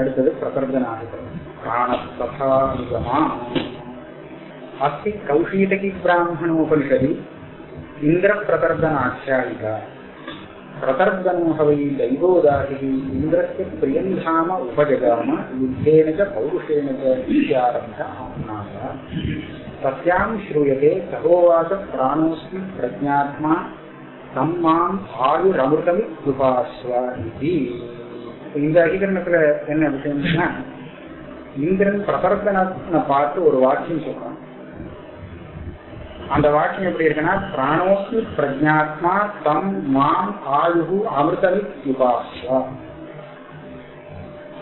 அடுத்தது பிரசர்த நாயகம் பிராணப்பிரதானிகமா அஸ்தி கௌஷீதகி பிராமணோபனிஷதி. இந்திர பிரதர்தனாச்சாரிகா பிரதர்தனோ ஹவை தைவோதாகி இந்திரஸ்ய பிரியம் தாம உபஜகாம. யுத்தேன ச பௌருஷேண ச இத்தியாரம்ப ஆம்னாக. தஸ்யாம் ஸ்ரூயதே சகோவாச பிராணோஸ்மி பிரஜாத்மா தம்மாம் ஆயுரமிருதமித்யுபாஸ்வ இது. இந்த அதிகரணத்துல என்ன விஷயம்னா இந்திரன் பிரபரத்தனை பார்த்து ஒரு வாக்கியம் சொல்றான். அந்த வாக்கியம் எப்படி இருக்குன்னா பிராணோஸ்மி பிரஜாத்மா தம் மாம் ஆயுகு அமிர்தமித்யுபாஸ்வ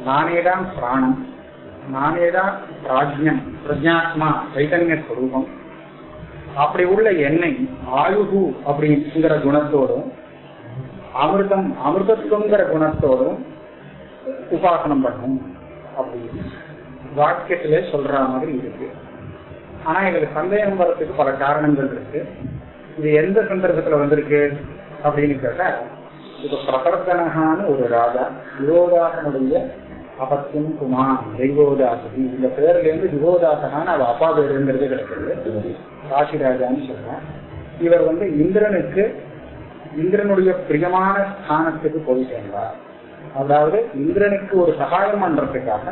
நானேதான் பிராணம் நானேதான் பிராஜ்யம் பிரஜாத்மா சைதன்ய ஸ்வரூபம். அப்படி உள்ள எண்ணெய் ஆயுகு அப்படிங்கிற குணத்தோடும் அமிர்தம் அமிர்தத்துவங்கிற குணத்தோடும் உபாசனம் பண்ணும் அப்படின்னு வாக்கியத்துல சொல்ற மாதிரி இருக்கு. ஆனா இதுல சந்தேகம் வர்றதுக்கு பல காரணங்கள் இருக்கு. இது எந்த சந்தர்ப்பத்துல வந்திருக்கு அப்படின்னு கேட்டா இப்ப பிரபர்த்தனகான ஒரு ராஜா யுவோதாசனுடைய அபத்தியம் குமார் தெய்வோதாசதி இந்த பேர்ல இருந்து யுவோதாசகான்னு அவ அப்பா பேருங்கிறது கிடைக்கிறது ராசிராஜான்னு சொல்றேன். இவர் வந்து இந்திரனுக்கு இந்திரனுடைய பிரியமான ஸ்தானத்துக்கு போய் சேர்ந்தார். அதாவது இந்திரனுக்கு ஒரு சகாயம் பண்றதுக்காக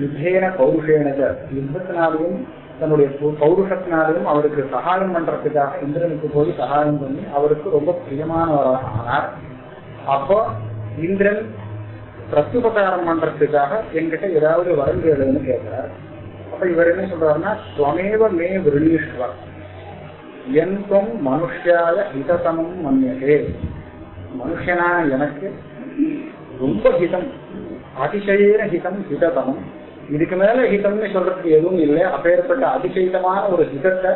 யுத்தேன பௌருஷேன யுத்தத்தினாலையும் தன்னுடைய பௌருஷத்தினாலையும் அவருக்கு சகாயம் பண்றதுக்காக இந்திரனுக்கு போய் சகாயம் பண்ணி அவருக்கு ரொம்ப பிரியமானவராக ஆனார். அப்போ இந்திரன் பிரத்யுபகாரம் பண்றதுக்காக என்கிட்ட ஏதாவது வரம் கேளுன்னு கேட்கிறார். அப்ப இவர் என்ன சொல்றாருன்னா துவமேவ மே விருணீஸ்வர் என் தொம் மனுஷாய ஹிதசமம் மன்னியதே மனுஷனான எனக்கு ரொம்ப ஹிதம். அதிசயர ஹிதம் ஹிததமம். இதுக்கு மேல ஹிதம்னு சொல்றதுக்கு எதுவும் இல்லை. அப்பேற்பட்ட அதிசயிதமான ஒரு ஹிதத்தை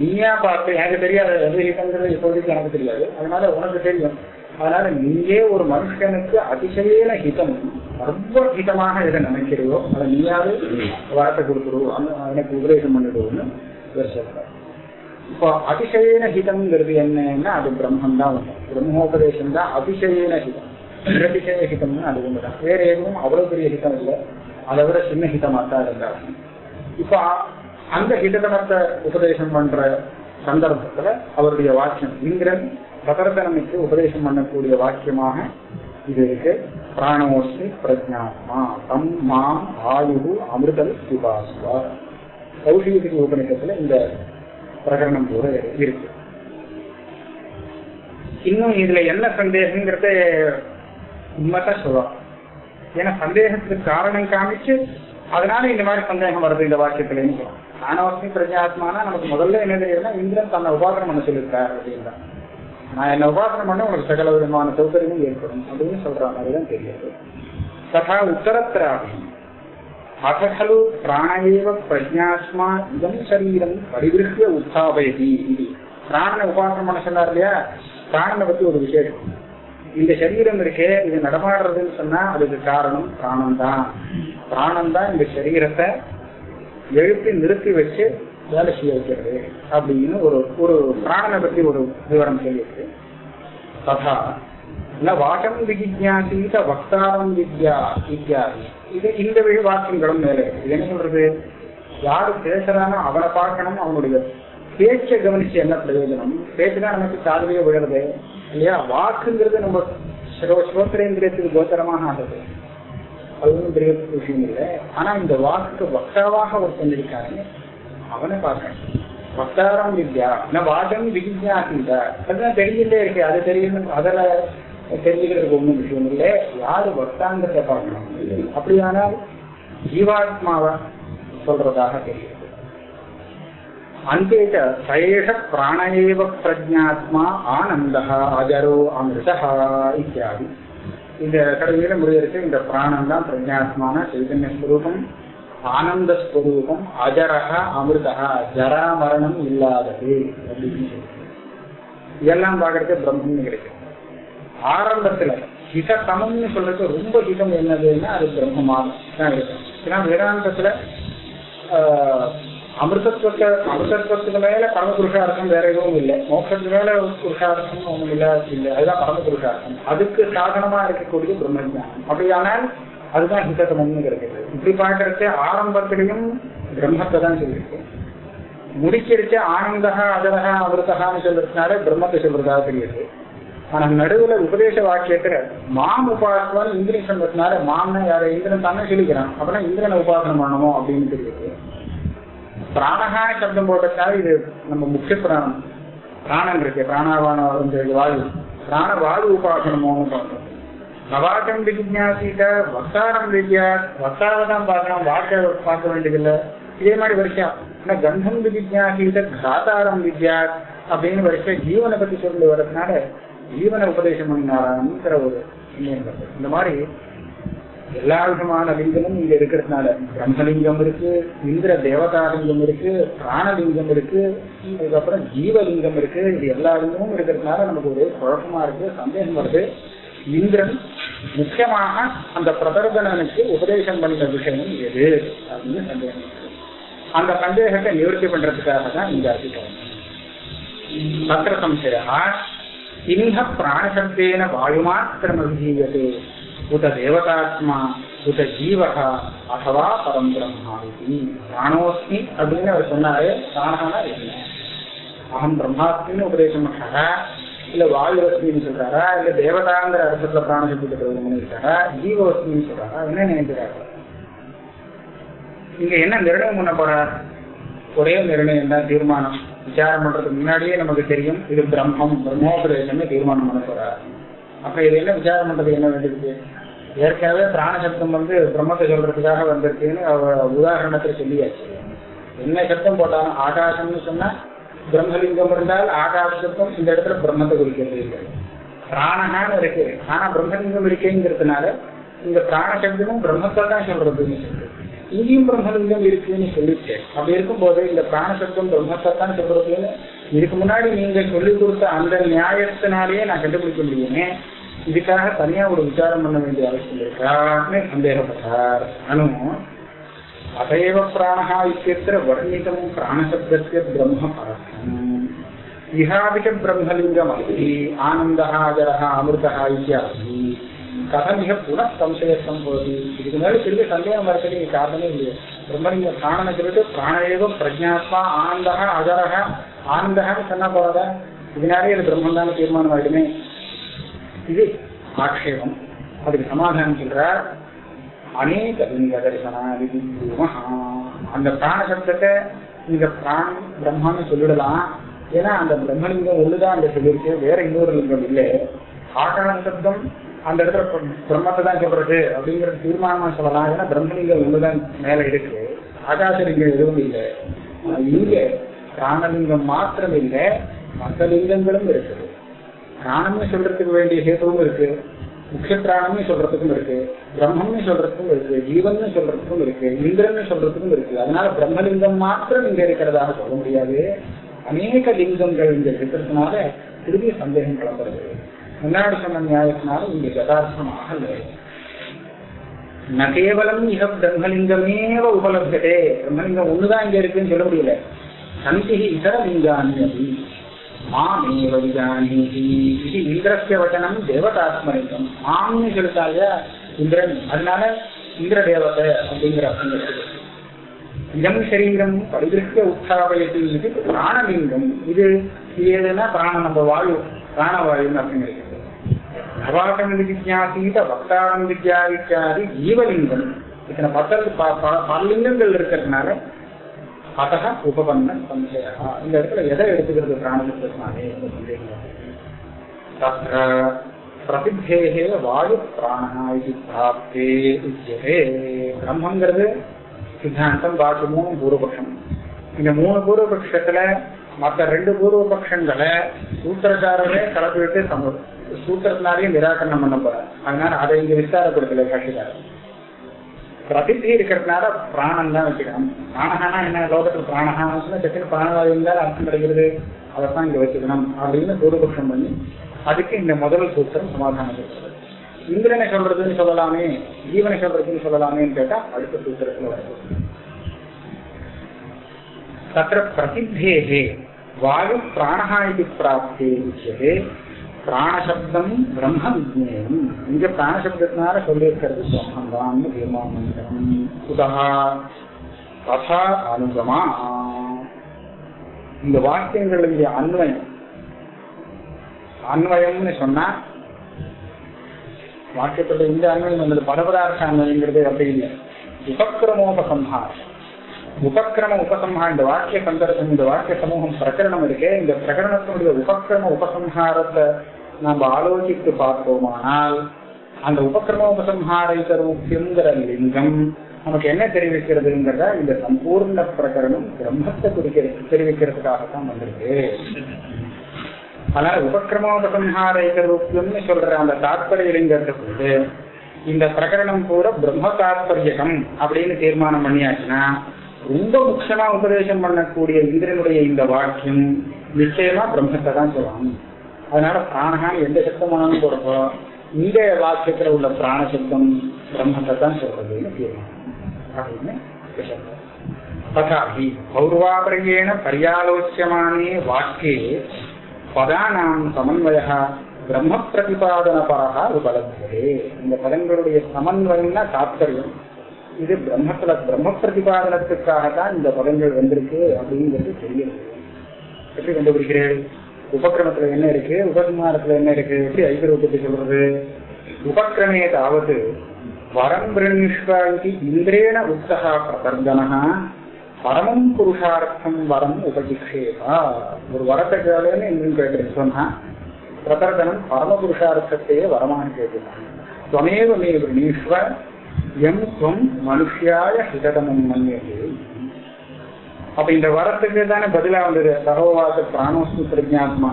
நீயா பார்த்து எனக்கு தெரியாது எது ஹிதங்கிறது இப்போதைக்கு எனக்கு தெரியாது. அதனால உனக்கு தெரியும். அதனால நீயே ஒரு மனுஷனுக்கு அதிசயன ஹிதம் ரொம்ப ஹிதமாக எதை நினைக்கிறதோ அதை நீயாவது வார்த்தை கொடுத்துருவோம் எனக்கு உபதேசம் பண்ணிடுவோம்னு இவர் இப்போ அதிசயன ஹிதம்ங்கிறது என்னன்னா அது பிரம்மம் தான் பிரம்மோபதேசம் தான் அதிசயன ஹிதம். நிரதிசய ஹிதம்னு அது ஒண்ணுதான். வேற எதுவும் அவ்வளவு பெரிய ஹிதம் இல்லை. அதை விட சின்ன ஹிதமாக தான் இருந்தாங்க இப்ப அந்த ஹிதகணத்தை உபதேசம் பண்ற சந்தர்ப்பத்துல அவருடைய வாக்கியம் இந்திரன் சதரதனமைக்கு உபதேசம் பண்ணக்கூடிய வாக்கியமாக இது இருக்கு. பிராணோஸ்மி பிரஜாத்மா தம் மாம் ஆயுகு அமிர்தல் சுபாசுவா கௌஷிகி உபநிஷத்துல இந்த பிரகரணம் கூட இருக்கு. இன்னும் இதுல என்ன சந்தேகங்கிறத உண்மைத்தான் சொல்லுவான் ஏன்னா சந்தேகத்துக்கு காரணம் காமிச்சு அதனால இந்த மாதிரி சந்தேகம் வருது இந்த வாக்கியத்துலன்னு சொல்லுவான் ஞானவஸ்மி பிரஜாத்மானா நமக்கு முதல்ல என்ன தெரியுதுன்னா இந்திரன் தன்னை உபாசனம் பண்ண சொல்லியிருக்காரு அப்படின்னா நான் என்ன உபாசனம் பண்ண உனக்கு சகல விதமான சௌகரியமும் ஏற்படும் அப்படின்னு சொல்ற மாதிரி தெரியாது. ததா உத்தரத்திராகும் அத ஹலு பிராணேவ பிரஜாஸ்மா இதம் சரீரம் பரிவிருஷ்ய உத்தாபயதி பிராணனை உபாசனம் பண்ண சொன்னார் இல்லையா? பிராணனை பத்தி ஒரு விசேஷம். இந்த சரீரம் இருக்கு இது நடமாடுறதுன்னு சொன்னா அதுக்கு காரணம் பிராணம் தான் பிராணம் தான் இந்த சரீரத்தை எழுப்பி நிறுத்தி வச்சு வேலை செய்ய வைக்கிறது அப்படின்னு ஒரு ஒரு பிராணனை பத்தி ஒரு விவரம் சொல்லியிருக்கு. ததா. ந வாக்கம் விஜிஜாசீத வக்தாரம் வித்யா இத்தியாதி. இது இந்த வழி வாக்கியங்களும் மேலே இது என்ன சொல்றது? யாரு பேசுறானோ அவனை பார்க்கணும். அவனுடைய பேச்சை கவனிச்சு என்ன பிரயோஜனம்? பேச்சுதான் நமக்கு காதலியே விழுறது இல்லையா? வாக்குங்கிறது நம்ம சிரோஸ்ரோத்திரேந்திரியத்துக்கு கோச்சரமாக ஆகுது அது ஒன்றும் பெரிய விஷயம் இல்லை. ஆனா இந்த வாக்கு வக்தாவாக ஒரு பண்ணிருக்காங்க அவனை பார்க்கணும். வக்தாரம் வித்யா. நான் வாதம் விஜிஜாசீத அதுதான் தெரிஞ்சுட்டே இருக்கு. அது தெரியணும் அதில் தெரிஞ்சுக்கிறதுக்கு ஒண்ணும் விஷயம் இல்லை. யாரு வக்தாங்கத்தை பார்க்கணும். அப்படியானால் ஜீவாத்மாவை சொல்றதாக தெரியுது சேஷ சயேஷ பிராணயேவ பிரஜாத்மா ஆனந்தா அஜரோ அமிர்தா இத்தியாதி இந்த கடைசியில முடியிருக்கு இந்த பிராணம் தான் பிரஜாத்மான சைதன்ய ஸ்வரூபம் ஆனந்த ஸ்வரூபம் அஜரக அமிர்தா ஜரா மரணம் இல்லாதது அப்படின்னு இதெல்லாம் பார்க்கறதுக்கு பிரம்மன் கிடைக்கும். ஆரம்பத்துல ஹித சமம்னு சொல்றது ரொம்ப ஹிதம் என்னதுன்னா அது பிரம்மமாக தான் இருக்கும். ஏன்னா வேதாந்தத்துல அமிர்தத்துவத்தை அமிர்தத்துவத்துக்கு மேல பரம புருஷார்த்தம் வேற எதுவும் இல்லை மோட்சத்துக்கு மேல புருஷார்த்தம் ஒண்ணும் இல்ல இல்லை அதுதான் பரம புருஷார்த்தம் அதுக்கு சாதனமா இருக்கக்கூடிய பிரம்மஜானம் அப்படியானால் அதுதான் ஹிதத்தமம்னு கிடைக்கிறது இப்படி பாக்குறது ஆரம்பத்திலையும் பிரம்மத்தை தான் சொல்லியிருக்கு முடிக்கிறச்சு ஆனந்தகா அதரகா அமிர்தகான்னு சொல்றதுனால பிரம்மத்தை சொல்றதா தெரியுது ஆனா நடுவுல உபதேச வாக்கியத்துல மாம் உபாசனம் இந்திரன் சொல்றதுனால மாம்னா யார இந்திரன் தானே சொல்லிக்கிறான் அப்படின்னா இந்திரனை உபாசனம் பண்ணணும் அப்படின்னு தெரியுது பிராணகான சப்தம் போட்டதுனால இது நம்ம முக்கிய பிராணம். பிராணம் இருக்கு. பிராணாவான இந்த வாயு. பிராண வாயு உபாசனமோன்னு பார்க்கணும். நவாக்கம் விஜிஞாசிட்ட வக்தாரம் வித்யா வக்தாவை தான் பார்க்கணும். வாழ்க்கை பார்க்க வேண்டியதில்லை. இதே மாதிரி வரிசா ஆனா கந்தம் விஜிஞாசிட்ட கிராதாரம் வித்யா அப்படின்னு வரிசை ஜீவனை பத்தி சொல்லி வர்றதுனால ஜீவனை உபதேசம் பண்ணினாராங்கிற ஒரு இந்த மாதிரி எல்லா விதமான லிங்கமும் இங்க இருக்கிறதுனால. பிரம்மலிங்கம் இருக்கு இந்திர தேவதாரிங்கம் இருக்கு பிராணலிங்கம் இருக்கு அதுக்கப்புறம் ஜீவலிங்கம் இருக்கு. இது எல்லா லிங்கமும் இருக்கிறதுனால நமக்கு ஒரு குழப்பமா இருக்கு சந்தேகம் வருது. இந்திரன் முக்கியமாக அந்த பிரதர்தனனுக்கு உபதேசம் பண்ண விஷயம் எது அப்படின்னு சந்தேகம் அந்த சந்தேகத்தை நிவர்த்தி பண்றதுக்காக தான் இந்த அதிகம் தத்திர சம்சயா இன்ஹ பிராணசப்தேன வாயுமாத்திரம் அபிதீயதே உத தேவதாத்மா உத ஜீவகா அசவா பரம் பிரம்மா இது பிராணோஸ்மி அப்படின்னு அவர் சொன்னாரு. பிராணனா என்ன? அகம் பிரம்மாஸ்மின்னு உபதேசம் பண்றாரா? இல்ல வாயுவஸ்மின்னு சொல்றாரா? இல்ல தேவதாங்கிற அர்த்தத்துல பிராணசப்தத்தை பிரயோகம் இருக்காரா? ஜீவஸ்மின்னு சொல்றாரா? என்ன நினைக்கிறாரு? இங்க என்ன நிர்ணயம் பண்ண போறார்? ஒரே நிர்ணயம் தான் தீர்மானம். விசாரம் பண்றதுக்கு முன்னாடியே நமக்கு தெரியும் இது பிரம்மம் பிரம்மோபதேசம்னு தீர்மானம் பண்ண போறார். அப்ப இதெல்லாம் விசாரம் பண்றது என்ன வேண்டியது ஏற்கனவே பிராணசப்தம் வந்து பிரம்மத்தை சொல்றதுக்காக வந்திருக்குன்னு அவ உதாரணத்துல சொல்லியாச்சு. என்ன சப்தம் போட்டாலும் ஆகாசம்னு சொன்னா பிரம்மலிங்கம் இருந்தால் ஆகாச சப்தம் இந்த இடத்துல பிரம்மத்தை குறிக்கிறது இல்லை பிராணகான்னு இருக்கு. ஆனா பிரம்மலிங்கம் இருக்கேங்கிறதுனால இந்த பிராணசப்தமும் பிரம்மத்தை தான் சொல்றதுன்னு சொல்றது இங்கேயும் பிரம்மலிங்கம் இருக்குன்னு சொல்லிச்சு அப்படி இருக்கும்போது இந்த பிராணசப்தம் பிரம்மத்தை தான் சொல்றதுன்னு இதுக்கு முன்னாடி நீங்க சொல்லிக் கொடுத்த அந்த நியாயத்தினாலேயே நான் கண்டுபிடிக்க முடியுமே. இதுக்காக தனியா ஒரு விசாரம் பண்ண வேண்டிய அவசியம் இருக்கான்னு சந்தேகப்பட்டார். அனு அதைவ பிராணஹா இத்தியத்திர வர்ணிதம் பிராணசப்தஸ்ய பிரம்ம பரஸ்யம் இஹாபிக பிரம்மலிங்கம் அஸ்தி ஆனந்தः அஜரः அமிர்தः இத்தியாதி கதம் மிக புன சம்சயத்தம் போகுது இதுக்கு மேல திரும்பி சந்தேகம் வரதுக்கு காரணமே இல்லையே. பிரம்மலிங்க பிராணனை சொல்லிட்டு பிராணேவம் பிரஜாத்மா ஆனந்தக அஜரக ஆனந்தகன்னு சொன்னா போறதா இதனாலே இது பிரம்மன் தான் தீர்மானம் ஆகிடுமே இது ஆக்ஷேபம் அதுக்கு சமாதானம் சொல்றார். அநேக லிங்க தரிசனாதி அந்த பிராண சப்தத்தை நீங்க பிராணம் பிரம்மான்னு சொல்லிடலாம். ஏன்னா அந்த பிரம்மலிங்கம் ஒண்ணுதான் அங்க சொல்லியிருக்கு. வேற இன்னொரு லிங்கம் இல்லை. ஆகார சப்தம் அந்த இடத்துல பிரம்மத்தை தான் சொல்றது அப்படிங்கிற தீர்மானமா சொல்லலாம். ஏன்னா பிரம்மலிங்கம் ஒண்ணுதான் மேல இருக்கு. ஆகாசலிங்கம் எதுவும் இல்லை. இங்க பிராணலிங்கம் மாத்திரம் இல்லை மற்ற லிங்கங்களும் இருக்குது பிராணம்னு சொல்றதுக்கு வேண்டிய ஹேதுவும் இருக்கு. முக்கிய பிராணம்னு சொல்றதுக்கும் இருக்கு. பிரம்மம்னு சொல்றதுக்கும் இருக்கு. ஜீவன் சொல்றதுக்கும் இருக்கு. இந்திரன் சொல்றதுக்கும் இருக்கு. அதனால பிரம்மலிங்கம் மாத்திரம் இங்க இருக்கிறதாக சொல்ல முடியாது. அநேக லிங்கங்கள் இங்க இருக்கிறதுனால திரும்பி சந்தேகம் கிளம்புறது முன்னாடி சொன்ன நியாயத்தினால இங்க யதார்த்தமாக ந கேவலம் இக பிரம்மலிங்கமேவ உபலப்தே பிரம்மலிங்கம் ஒண்ணுதான் இங்க இருக்குன்னு சொல்ல முடியல. சந்தி இதர லிங்கானி அப்படி மாமேவ விஜானீதி இது இந்திரஸ்ய வச்சனம் தேவதாத்மலிங்கம் மாம்னு சொல்லிட்டாங்க இந்திரன். அதனால இந்திர தேவதை அப்படிங்கிற அர்த்தம் இருக்குது. இதம் சரீரம் பரிதிருஷ்ட உற்சாவயத்து இது பிராணலிங்கம். இது இது எதுனா பிராண நம்ம வாயு பிராணவாயுன்னு அர்த்தம் இருக்குது. நவாகம் விஜாசீத பக்தாரம் வித்யா இத்தியாதி ஜீவலிங்கம். இத்தனை பத்தல் ப- பல லிங்கங்கள் இருக்கிறதுனால அத்தக உபபன்ன சம்சயா இந்த இடத்துல எதை எடுத்துக்கிறது வருது. தத்ர பிரசித்தேகே வாயு பிராணா இது பிராப்தே உச்சியதே பிரம்மங்கிறது சித்தாந்தம் பாக்கி மூணு பூர்வபக்ஷம். இந்த மூணு பூர்வபக்ஷத்துல மற்ற ரெண்டு பூர்வபக்ஷங்களை சூத்திரக்காரரே கலப்பிட்டு சம சூத்திரத்தினாலேயே நிராகரணம் பண்ண போறார். அதனால அதை இங்க விசாரப்படுத்தல கட்சிக்காரர். பிரசித்தி இருக்கிறதுனால பிராணம் தான் வச்சுக்கலாம் பிராணகானா என்ன? லோகத்துல பிராணகானா சத்தின் பிராணவாயு இருந்தால் அர்த்தம் கிடைக்கிறது. அதைத்தான் இங்க வச்சுக்கணும் அப்படின்னு பூர்வபக்ஷம் பண்ணி அதுக்கு இந்த முதல் சூத்திரம் சமாதானம் இருக்கிறது இந்திரனை சொல்றதுன்னு சொல்லலாமே ஜீவனை சொல்றதுன்னு சொல்லலாமேன்னு கேட்டா அடுத்த சூத்திரத்துல வருது. தத்திர பிரசித்தேகே வாயு பிராணஹா இது பிராப்தே பிராணசப்தம் பிரம்ம விஜயம் இங்க பிராணசப்தத்தினால சொல்லியிருக்கிறது பிரம்மம் தான் தீர்மானம் உதா ததா அனுகமா இந்த வாக்கியங்களுடைய அன்வயம். அன்வயம்னு சொன்னா வாக்கியத்தோட இந்த அன்வயம் வந்தது படபதார்த்த அன்வயங்கிறது அப்படி இல்லை. உபக்கிரமோபசம்ஹாரம் உபக்கிரம உபசம்ஹாரம் இந்த வாக்கிய சந்தர்ப்பம் இந்த வாக்கிய சமூகம் பிரகரணம் இருக்கே. இந்த பிரகரணத்தினுடைய உபக்கிரம உபசம்ஹாரத்தை நாம் ஆலோசித்து பார்த்தோமானால் அந்த உபக்கிரம உபசம்ஹாரித ரூபியங்கிற லிங்கம் நமக்கு என்ன தெரிவிக்கிறதுங்கிறத இந்த சம்பூர்ண பிரகரணம் பிரம்மத்தை குறிக்கிறது தெரிவிக்கிறதுக்காகத்தான் வந்திருக்கு. அதனால உபக்கிரமோபசம்ஹாரைகரூபியம்னு சொல்ற அந்த தாத்பரிய லிங்கத்துக்கு இந்த பிரகரணம் கூட பிரம்ம தாத்பரியகம் அப்படின்னு தீர்மானம் பண்ணியாச்சுன்னா ரொம்ப முக்கியமா உபதேசம் பண்ணக்கூடிய இந்திரனுடைய இந்த வாக்கியம் நிச்சயமா பிரம்மத்தை தான் சொல்லணும். அதனால பிராணகான்னு எந்த சத்தமானு போறப்போ இந்த வாக்கியத்துல உள்ள பிராண சத்தம் பிரம்மத்தை தான் சொல்றதுன்னு தீர்மானம். அப்படின்னு ததாபி பௌர்வாபரியேண பரியாலோச்சியமானே வாக்கே பதானாம் சமன்வய பிரம்ம பிரதிபாதன பரகா உபலப்தே இந்த பதங்களுடைய சமன்வயம்னா தாத்கரியம் இது பிரம்மத்துல பிரம்ம பிரதிபாதனத்துக்காகத்தான் இந்த பதங்கள் வந்திருக்கு அப்படிங்கிறது தெரியுது எப்படி கண்டுபிடிக்கிறேன்? உபக்கிரமத்துல என்ன இருக்கு? உபகுமாரத்துல என்ன இருக்கு? எப்படி ஐக்கிய சொல்றது? உபக்கிரமே தாவது வரம் பிரணிஷ்வாதி இந்திரேண உத்தகா பிரதர்தனா பரமம் புருஷார்த்தம் வரம் உபஜிக்ஷேபா ஒரு வரத்தை கேளுன்னு இந்திரன் கேட்டு சொன்னா பிரதர்தனம் பரம புருஷார்த்தத்தையே வரமாக கேட்டுட்டான் துவமேவ மே விரணீஸ்வ எம் துவம் மனுஷியாய ஹிததமம் மன்னியது. அப்ப இந்த வரத்துக்கு தானே பதிலா வந்தது? சகோவாச பிராணோஸ்து பிரஜாத்மா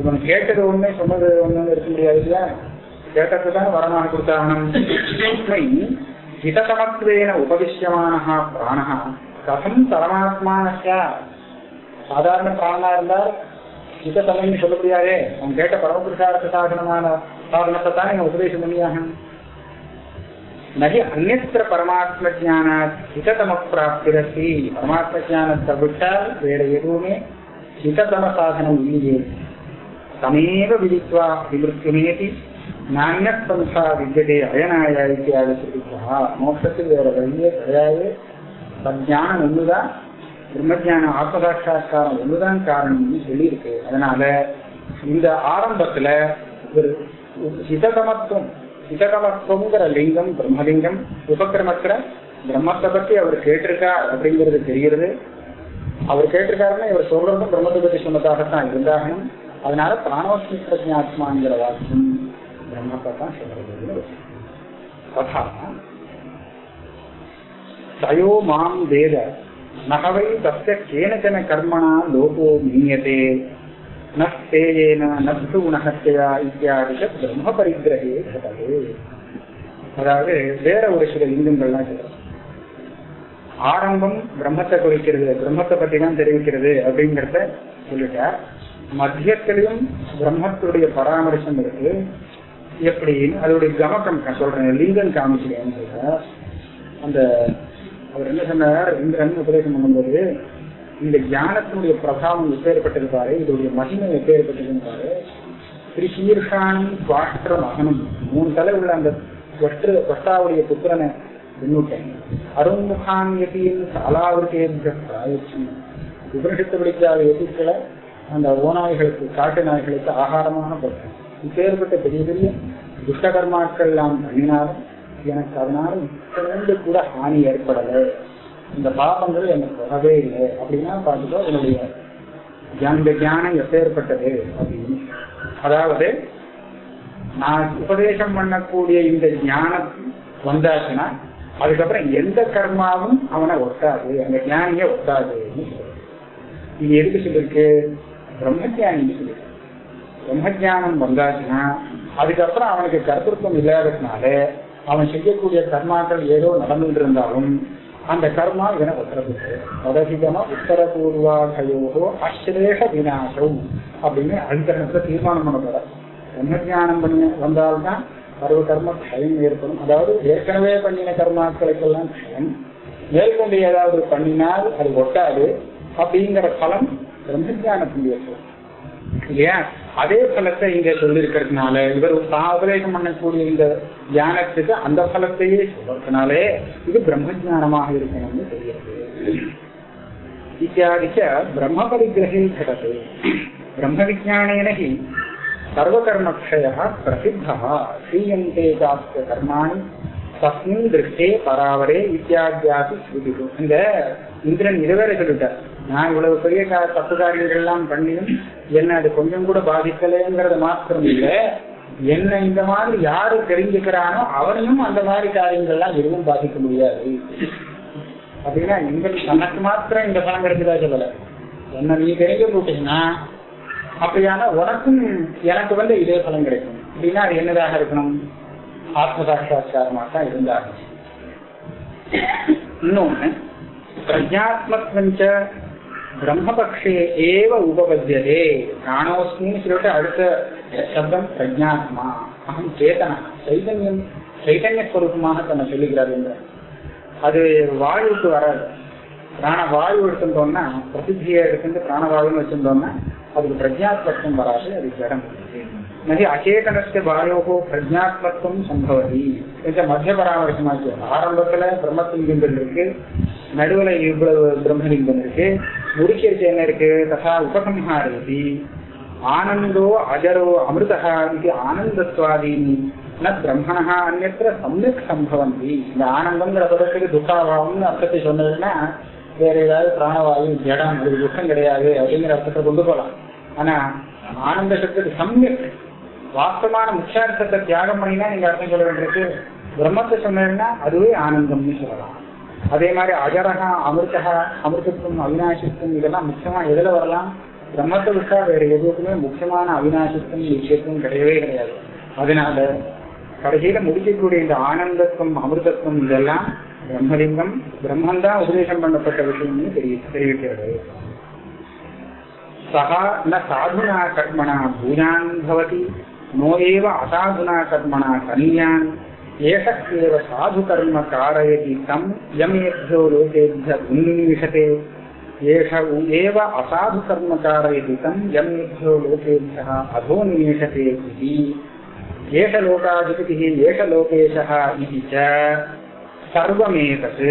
இவன் கேட்டது ஒண்ணு சொன்னது ஒண்ணு இருக்க முடியாது இல்லையா கேட்டது தானே வரமாக கொடுத்தாகணும் தஸ்மை ஹிததமத்வேன உபவிஷ்யமான பிராண கதம் பரமாத்மானஸ்ய. சாதாரண பிராணனா இருந்தால் ஹிததமன்னு சொல்ல முடியாதே. அவன் கேட்ட பரமபுருஷார்த்த சாதனமான சாதனத்தை தான் நீங்க உபதேசம் பண்ணியாகணும். நகி அந்நத்திர பரமாத்ம ஜானாத் ஹிததம பிராப்திரஸ்தி பரமாத்ம ஜானத்தை விட்டால் வேற எதுவுமே ஹிததம சாதனம் இல்லையே தமேவ விதித்வா விமிருத்துமேதி நானியத் பந்தா வித்தியதே அயனாயா இத்தியாதி சொல்லிட்டா மோட்சத்துக்கு வேற வழியே கிடையாது சஜானம் ஒண்ணுதான் பிரம்மஜானம் ஆத்மசாட்சா்காரம் ஒண்ணுதான் காரணம்னு சொல்லியிருக்கு அதனால இந்த ஆரம்பத்துல ஒரு ஹிததமத்துவம் ஹிதகமத்துவங்கிற லிங்கம் பிரம்மலிங்கம் உபக்கிரமத்துல பிரம்மத்தை பத்தி அவர் கேட்டிருக்கார் அப்படிங்கிறது தெரிகிறது. அவர் கேட்டிருக்காருன்னா இவர் சொல்றதும் பிரம்மத்தை பத்தி சொன்னதாகத்தான் இருந்தாகணும். அதனால பிராணோஸ்மி பிரஜாத்மாங்கிற வாக்கியம் பிரம்மத்தை தான் சொல்றது. ததா. தயோ மாம் வேத. நகவை தஸ்ய கேனச்சன கர்மணா லோகோ மீயதே நேயேன நத்து உணகத்தையா இத்தியாதிக பிரம்ம பரிகிரகே கதவே அதாவது வேற ஒரு சில இந்துங்கள்லாம் சொல்றோம் ஆரம்பம் பிரம்மத்தை குறிக்கிறது பிரம்மத்தை பத்தி தான் தெரிவிக்கிறது அப்படிங்கிறத சொல்லிட்டார் மத்தியத்திலையும் பிரம்மத்துடைய பராமரிசம் இருக்கு. எப்படின்னு அதோடைய கமக்கம் நான் சொல்றேன் லிங்கம் காமிக்கிறேன்னு சொல்ற அந்த அவர் என்ன சொன்னார் இந்திரன் உபதேசம் பண்ணும்போது இந்த ஞானத்தினுடைய பிரபாவம் எப்பேற்பட்டது பாரு இதோடைய மகிமை எப்பேற்பட்டதுன்னு பாரு திரு சீர்ஷானும் மகனும். மூணு தலை உள்ள அந்த ஒற்று ஒட்டாவுடைய புத்திரனை பின்னுட்டேன் அருண்முகான் எதியின் உபரிஷத்து விழிக்காத எதிர்களை அந்த ஓநாய்களுக்கு காட்டு நாய்களுக்கு ஆகாரமாக போட்டேன் இப்பேற்பட்ட பெரிய பெரிய துஷ்டகர்மாக்கள் எல்லாம் பண்ணினாலும் எனக்கு அதனால கூட ஹானி ஏற்படலை. இந்த பாபங்கள் எனக்கு வரவே இல்லை. அப்படின்னா பார்த்துக்கோ என்னுடைய இந்த ஞானம் எப்பேற்பட்டது அப்படின்னு. அதாவது நான் உபதேசம் பண்ணக்கூடிய இந்த ஞானம் வந்தாச்சுன்னா அதுக்கப்புறம் எந்த கர்மாவும் அவனை ஒட்டாது. அந்த ஞானிய ஒட்டாதுன்னு சொல்லுவேன் இது எதுக்கு சொல்லிருக்கு? பிரம்மஜானின்னு சொல்லிருக்கு. பிரம்மஜானம் வந்தாச்சுன்னா அதுக்கப்புறம் அவனுக்கு கர்த்தத்துவம் இல்லாததுனால அவன் செய்யக்கூடிய கர்மாக்கள் ஏதோ நடந்துட்டு இருந்தாலும் அந்த கர்மா இதனை ஒத்துறது பதசிதமா உத்தரபூர்வாகையோகோ அஸ்ரேஷ விநாசம் அப்படின்னு அதிகரணத்துல தீர்மானம் பண்ணப்பட பிரம்மஜானம் பண்ணி வந்தால்தான் சர்வ கர்ம க்ஷயம் ஏற்படும். அதாவது ஏற்கனவே பண்ணின கர்மாக்களுக்கெல்லாம் க்ஷயம் மேற்கொண்டு ஏதாவது பண்ணினால் அது ஒட்டாது. அப்படிங்கிற பலன் பிரம்மஜானத்தினுடைய ஏற்படும் இல்லையா? அதே பலத்தை இங்க சொல்லியிருக்கிறதுனால இவர் சாபலேகம் பண்ணக்கூடிய இந்த தியானத்துக்கு அந்த பலத்தையே சொல்றதுனாலே இது பிரம்ம ஜானமாக இருக்கணும்னு தெரியாது இத்தியாதிச்ச பிரம்மபரிகிரகே ஜடது பிரம்ம விஜானேன சர்வகர்மக்ஷய பிரசித்தா ஸ்ரீயந்தே சாஸ்திர கர்மாணி தஸ்மின் திருஷ்டே பராவரே வித்யாத்தியாசி ஸ்ருதிக்கும் இந்த இந்திரன் இதுவரை சொல்லிட்டார். நான் இவ்வளவு பெரிய கா- தப்பு காரியங்கள் எல்லாம் பண்ணியும் என்ன அது கொஞ்சம் கூட பாதிக்கலைங்கிறது மாத்திரம் இல்லை. என்ன இந்த மாதிரி யாரு தெரிஞ்சுக்கிறானோ அவனையும் அந்த மாதிரி காரியங்கள்லாம் எதுவும் பாதிக்க முடியாது. அப்படின்னா இந்த தனக்கு மாத்திரம் இந்த பலம் கிடைச்சதா சொல்லல. என்ன நீ தெரிஞ்சு போட்டீங்கன்னா அப்படியான உனக்கும் எனக்கு வந்து இதே பலம் கிடைக்கும். அப்படின்னா அது என்னதாக இருக்கணும்? ஆத்ம சாட்சா்காரமா தான் இருந்தாங்க இன்னொன்னு பிரஜாத்மத்வஞ்ச பிரம்மபக்ஷே ஏவ உபபத்தியதே. பிராணோஸ்மின்னு சொல்லிட்டு அடுத்த சப்தம் பிரஜாத்மா. அகம் சேதனா சைதன்யம் சைதன்ய ஸ்வரூபமாக தன்னை சொல்லுகிறார் என்ற. அது வாயுவுக்கு வராது. பிராண வாயு எடுத்துட்டோம்னா பிரசித்தியை எடுத்துட்டு பிராணவாயுன்னு வச்சிருந்தோம்னா அதுக்கு பிரஜாத்மத்துவம் வராது அது ஜடம் நகி அச்சேதனஸ்ய வாயோகோ பிரஜாத்மத்துவம் சம்பவதி இந்த மத்திய பராமரிசமாச்சு ஆரம்பத்துல பிரம்மலிங்கம் இருக்கு நடுவுல இவ்வளவு பிரம்மலிங்கம் இருக்கு முடிக்கிறது என்ன இருக்கு ததா உபசம்ஹாரதி ஆனந்தோ அஜரோ அமிர்தா இது ஆனந்தத்வாதீனி ந பிரம்மணா அந்நத்திர சம்யக் சம்பவந்தி இந்த ஆனந்தம்ங்கிற பதத்துக்கு துக்காவாகும்னு அர்த்தத்தை சொன்னதுன்னா வேற ஏதாவது பிராணவாயு ஜடம் அது துக்கம் கிடையாது அப்படிங்கிற அர்த்தத்தை கொண்டு போகலாம் ஆனா ஆனந்த சத்துக்கு சம்யக் வாஸ்தமான முக்கியார்த்தத்தை தியாகம் பண்ணினா நீங்க அர்த்தம் சொல்ல வேண்டியிருக்கு பிரம்மத்தை சொன்னீங்கன்னா அதுவே ஆனந்தம்னு சொல்லலாம். அதே மாதிரி அஜரகா அமிர்தகா அமிர்தத்துவம் அவினாசித்துவம் இதெல்லாம் முக்கியமா எதுல வரலாம்? பிரம்மத்தை விட்டா வேற எதுவுக்குமே முக்கியமான அவினாசித்துவம் விஷயத்தும் கிடையவே கிடையாது. அதனால கடைசியில முடிக்கக்கூடிய இந்த ஆனந்தத்துவம் அமிர்தத்துவம் இதெல்லாம் பிரம்மலிங்கம் பிரம்மன் தான் உபதேசம் பண்ணப்பட்ட விஷயம்னு தெரிய தெரிவிக்கிறது. सः न साधुना कर्मणा भूयान् भवति नो एव असाधुना कर्मणा कन्यान्। एषस्येव साधुकर्म कारयति तं यमेभ्यो लोकेभ्य उन्मीषते एष एव असाधुकर्म कारयति तं यमेभ्यो लोकेभ्यः अधोन्मीषते इति। एष लोकाधिपतिः एष लोकेशः इति च। सर्वमेतत्।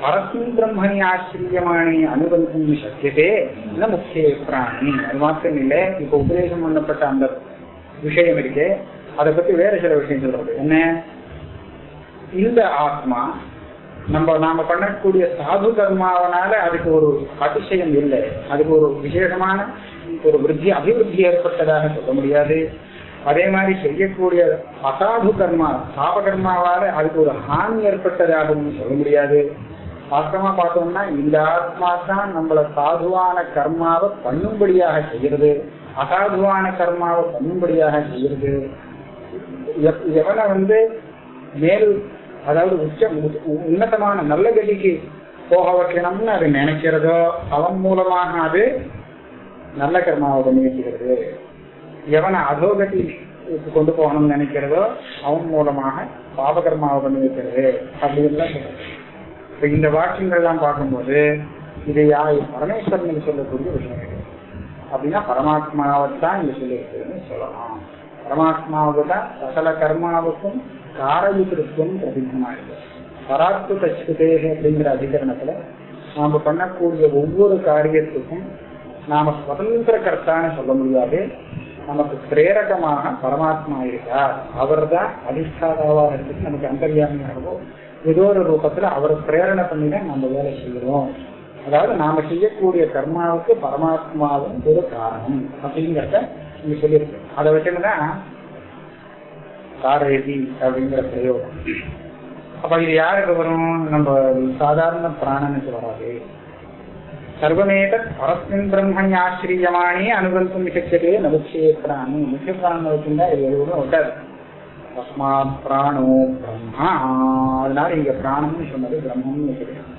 ஏஷ பரஸ்மின் பிரம்மணி ஆச்சரியமானே அனுபவிக்கும் சத்தியதே ந முக்கிய பிராணி? அது மாத்திரம் இல்ல இப்ப உபதேசம் பண்ணப்பட்ட அந்த விஷயம் இருக்கு அதை பத்தி வேற சில விஷயம் சொல்றது. என்ன? இந்த ஆத்மா நம்ம நாம பண்ணக்கூடிய சாது கர்மாவனால அதுக்கு ஒரு அதிசயம் இல்லை. அதுக்கு ஒரு விசேஷமான ஒரு விருத்தி அபிவிருத்தி ஏற்பட்டதாக சொல்ல முடியாது. அதே மாதிரி செய்யக்கூடிய அசாது கர்மா சாப கர்மாவால அதுக்கு ஒரு ஹானி ஏற்பட்டதாகவும் சொல்ல முடியாது. சாஸ்திரமா பார்த்தோம்னா இந்த ஆத்மா தான் நம்மள சாதுவான கர்மாவை பண்ணும்படியாக செய்யறது அசாதுவான கர்மாவை பண்ணும்படியாக செய்யறது எவனை வந்து மேல் அதாவது உச்ச உன்னதமான நல்ல கதிக்கு போக வைக்கணும்னு அது நினைக்கிறதோ அவன் மூலமாக அது நல்ல கர்மாவை பண்ணி வைக்கிறது. எவனை அதோகதி கொண்டு போகணும்னு நினைக்கிறதோ அவன் மூலமாக பாபகர்மாவை பண்ணி வைக்கிறது. அப்படின்லாம் சொல்றது இப்ப இந்த வாக்கியங்கள்லாம் பார்க்கும்போது இது யார்? பரமேஸ்வரனுக்கு சொல்லக்கூடிய விஷயம். அப்படின்னா பரமாத்மாவைத்தான் இங்க சொல்லியிருக்குன்னு சொல்லலாம். பரமாத்மாவுக்கு தான் சகல கர்மாவுக்கும் காரயுத்திருத்துவம் பிரதிகமா இருக்கு பராத்து தச்சுதே அப்படிங்கிற அதிகரணத்துல நாம பண்ணக்கூடிய ஒவ்வொரு காரியத்துக்கும் நாம சுதந்திர கர்த்தான்னு சொல்ல முடியாது. நமக்கு பிரேரகமாக பரமாத்மா இருக்கார் அவர் தான் அதிஷ்டாதாவா இருக்கு நமக்கு அந்தர்யாமியாகவோ ஏதோ ஒரு ரூபத்துல அவரை பிரேரணை பண்ணிதான் நம்ம வேலை செய்யறோம். அதாவது நாம செய்யக்கூடிய கர்மாவுக்கு பரமாத்மாவும் ஒரு காரணம் அப்படிங்கிறத இங்க சொல்லியிருக்கு அதை வச்சுதான் காரதி அப்படிங்கிற பிரயோகம். அப்ப இது யாருக்கு வரும்? நம்ம சாதாரண பிராணனுக்கு வராது. சர்வமேத பரஸ்மின் பிரம்மணி ஆசிரியமானே அனுபவிக்கும் மிகச்சதே நமுக்கிய பிராணி. முக்கிய பிராணம் வச்சுருந்தா இது எதுவும் விட்டாது தஸ்மாத் பிராணோ பிரம்மா அதனால இங்க பிராணம்னு சொன்னது பிரம்மம்னு சொல்லிடுறாங்க